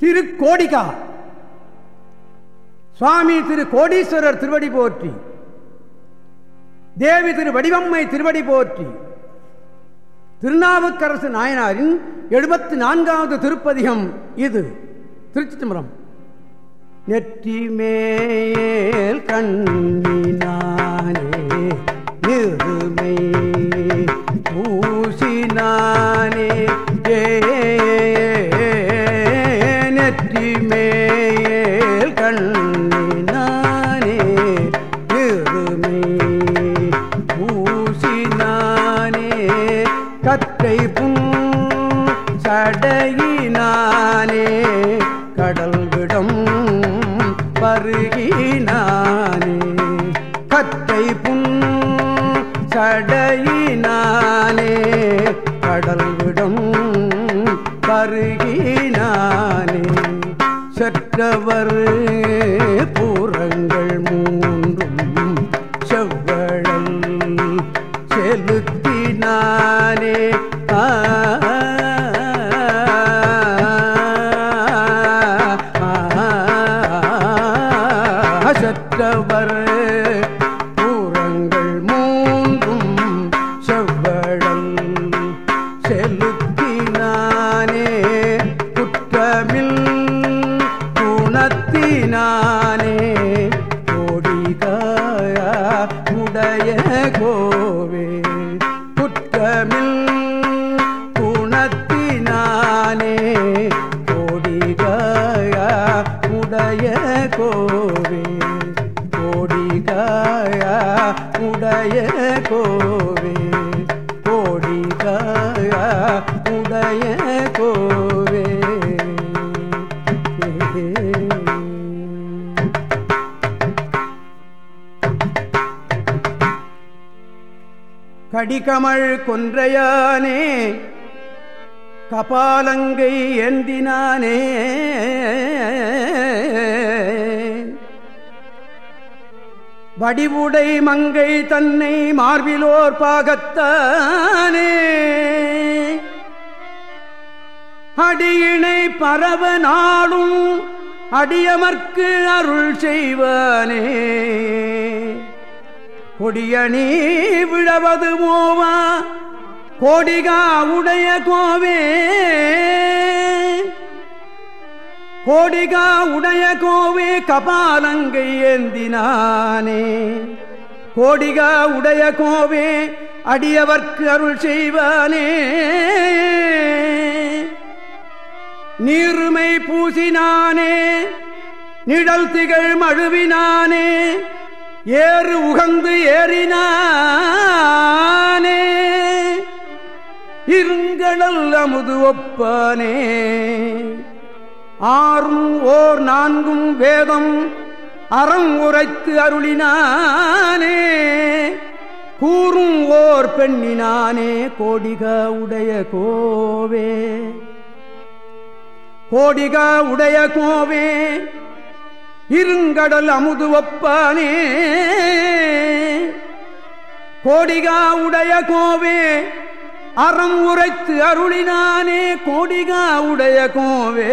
திருக்கோடிகா. சுவாமி திரு கோடீஸ்வரர் திருவடி போற்றி. தேவி திரு வடிவம்மை திருவடி போற்றி. திருநாவுக்கரசு நாயனாரின் எழுபத்தி நான்காவது திருப்பதிகம் இது. திருச்சி தம்பரம் நெற்றி மேல் கண் கத்தை புன் சடையினானே கடல் விடம் பருகினானே. கத்தை புன் சடையினானே கடல் விடம் பருகினானே. செற்றவர் பூரங்கள் மூ கடிகமள் கொன்றையானே கபாலங்கை ஏந்தினானே. வடிவுடை மங்கை தன்னை மார்பிலோர் பாகத்தானே. அடியினை பரவ நாளும் அடியமர்க்கு அருள் செய்வானே. கொடியணி விழவது மோவா? கோடிகா உடைய கோவே. கோடிகா உடைய கோவே கபாலங்கை ஏந்தினானே கோடிகா உடைய கோவே அடியவர்க்கு அருள் செய்வானே. நீருமை பூசினானே நிழல் திகழ் மழுவினானே. ஏறு உகந்து ஏறினானே. இருங்கடல் அமுது ஒப்பானே. ஆறும் ஓர் நான்கும் வேதம் அறம் உரைத்து அருளினானே. கூறும் ஓர் பெண்ணினானே கோடிக உடைய கோவே. கோடிக உடைய கோவே. இருங்கடல் அமுது ஒப்பானே கோடிகா உடைய கோவே அறம் உரைத்து அருளினானே கோடிகா உடைய கோவே.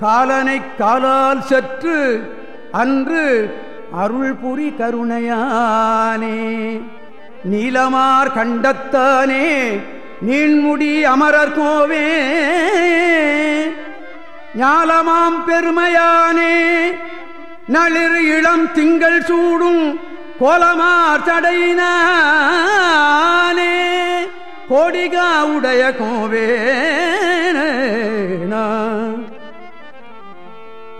காலனை காலால் சற்று அன்று அருள் புரி கருணையானே. நீலமார் கண்டத்தானே நீண்முடி அமரர் கோவே. ஞாலமாம் பெருமையானே. நளிர் இளம் திங்கள் சூடும் கோலமார் தடையினானே கோடிகா உடைய கோவே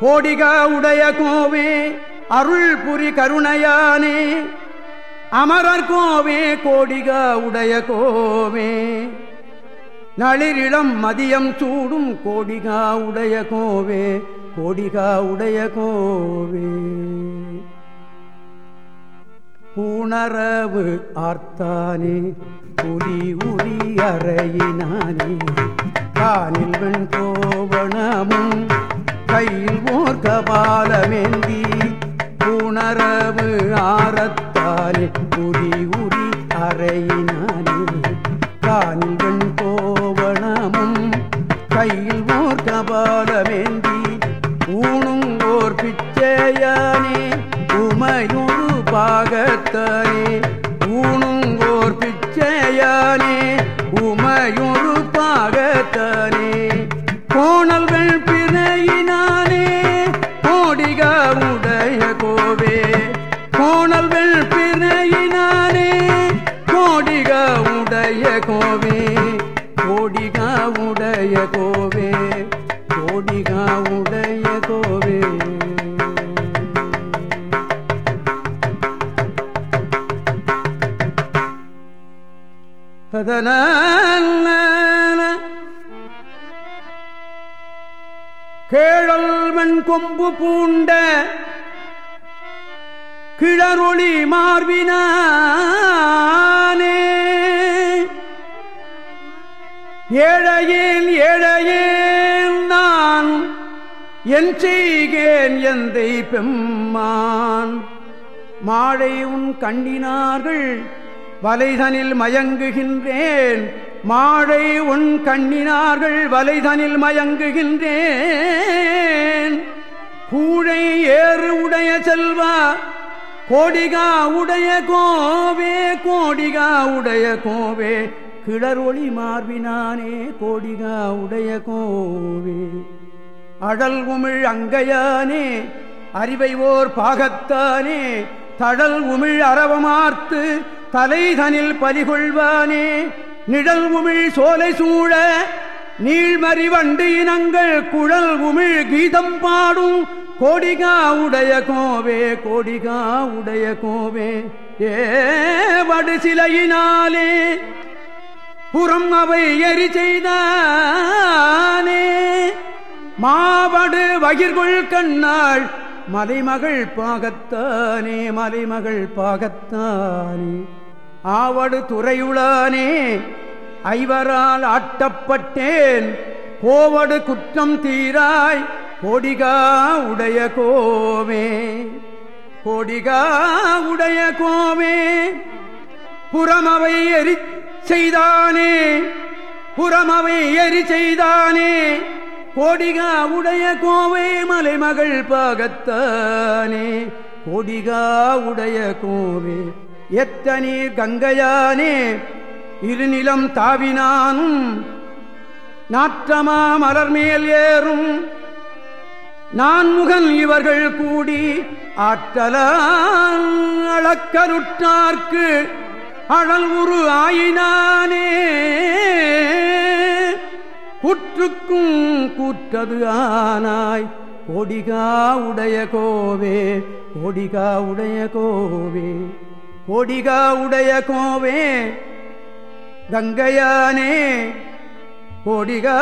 கோடிகா உடைய கோவே அருள் புரி கருணையானே. அமரர் கோவே கோடிகா உடைய கோவே. நளிரிளம் மதியம் சூடும் கோடிகா உடைய கோவே கோடிகா உடைய கோவே. பூணரவு ஆர்த்தானே புலி உரி அறையினானே. காலில் வெண் கோவணமும் கையில் ஓர் கபாலமேந்தி. பூணரவு ஆரத்தானே புலி உரி அறையினானே. காலில் கோவே கோடிகா உடைய கோவே அதனால கேழல் மண் கொம்பு பூண்ட கிளரொளி மார்பினானே ஏழையில் ஏழையில் நான். என் செய்கேன் எந்தை பெம்மான். மாழை உன் கண்ணினார்கள் வலைதனில் மயங்குகின்றேன். மாழை உன் கண்ணினார்கள் வலைதனில் மயங்குகின்றேன். கூழை ஏறு உடைய செல்வா கோடிகா உடைய கோவே கோடிகா உடைய கோவே. கிளரொளி மார்பினானே கோடிகா உடைய கோவே. அழல் உமிழ் அங்கையானே அறிவை ஓர் பாகத்தானே தடல் உமிழ் அறவமார்த்து தலைதனில் பலிகொள்வானே. நிழல் உமிழ் சோலை சூழ நீழ்மறிவண்டு இனங்கள் குழல் உமிழ் கீதம் பாடும் கோடிகா உடைய கோவே கோடிகா உடைய கோவே. ஏவடு சிலையினாலே புறம் அவை எரி செய்தானே. மாவடு வகிர்கொள் கண்ணாள் மலைமகள் பாகத்தானே மலைமகள் பாகத்தானே. ஆவடு துறையுளானே ஐவரால் ஆட்டப்பட்டேன். கோவடு குற்றம் தீராய் கோடிகா உடைய கோவே. கோடிகா உடைய கோவே. புறமவை எரி செய்தானே? புறமவை எரி செய்தானே? கோடிகா உடைய கோவை மலைமகள் பாகத்தானே? கோடிகா உடைய கோவே எத்தனீர் கங்கையானே? இருநிலம் தாவினானும் நாற்றமா மலர்மேல் ஏறும். நான்முகன் இவர்கள் கூடி ஆற்றலால் அளக்கருட்டார்க்கு அழல் உரு ஆயினானே. குற்றுக்கும் கூற்றது ஆனாய். கொடிகா உடைய கோவே கொடிகா உடைய கோவே கொடிகா உடைய கோவே. கங்கையானே கோடிகா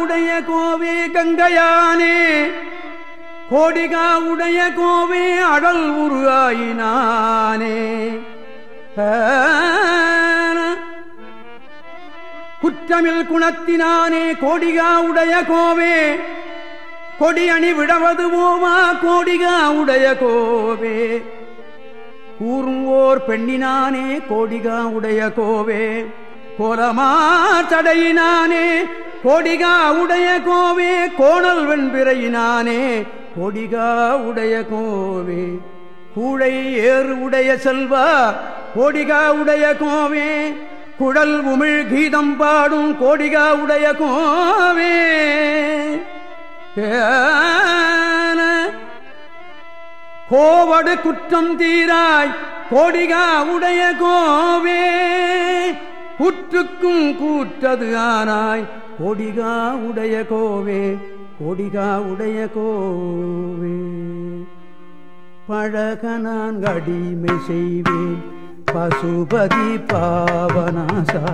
உடைய கோவே கங்கையானே. கோடிகா உடைய கோவே அடல் உருவாயினானே குற்றமில் குணத்தினானே கோடிகா உடைய கோவே. கொடியணி விடவது ஓமா கோடிகா உடைய கோவே. கூறுவோர் பெண்ணினானே கோடிகா உடைய கோவே. கோலமா தடையினானே கோடிகா உடைய கோவே. கோணல் வெண்பிறையினானே கோடிகா உடைய கோவே. கூழை ஏறு உடைய செல்வா கோடிகா உடைய கோவே குழல் உமிழ் கீதம் பாடும் கோடிகா உடைய கோவே கோவடு குற்றம் தீராய் கோடிகா உடைய கோவே. குற்றுக்கும் கூற்றது ஆனாய் கோடிகா உடைய கோவே கொடிகா உடைய கோவே. பழக நான் அடிமை செய்வேன் பசுபதி பாவனாசா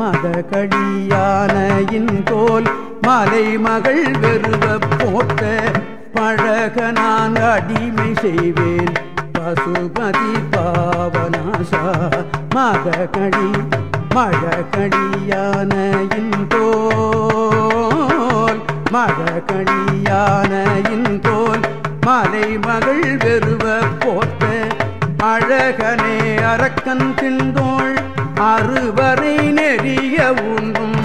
மதகடியானையின் தோல் மலை மகள் வெறுவ போட்ட பழக நான் அடிமை செய்வேன். பசுபதி பாவனாசா மதகடி மழகடியானையின் தோல் மழகடியானையின் தோல் மலை மகள் வெறுவ போட்ட அழகனே அரக்கன் திண்டோள் அறுவரை நெறிய உண்ணும்.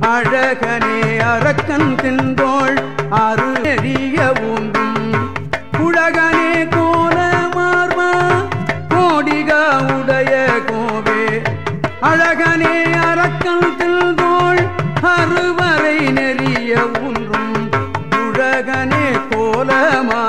அழகனே அரக்கன் திண்டோள் அரு நெறிய உண்ணும். உலகனே கோல மார்மா கோடிக உடைய கோவே. அழகனே அரக்கன் திண்டோள் அறுவரை நெறிய உண்ணும். உலகனே கோலமா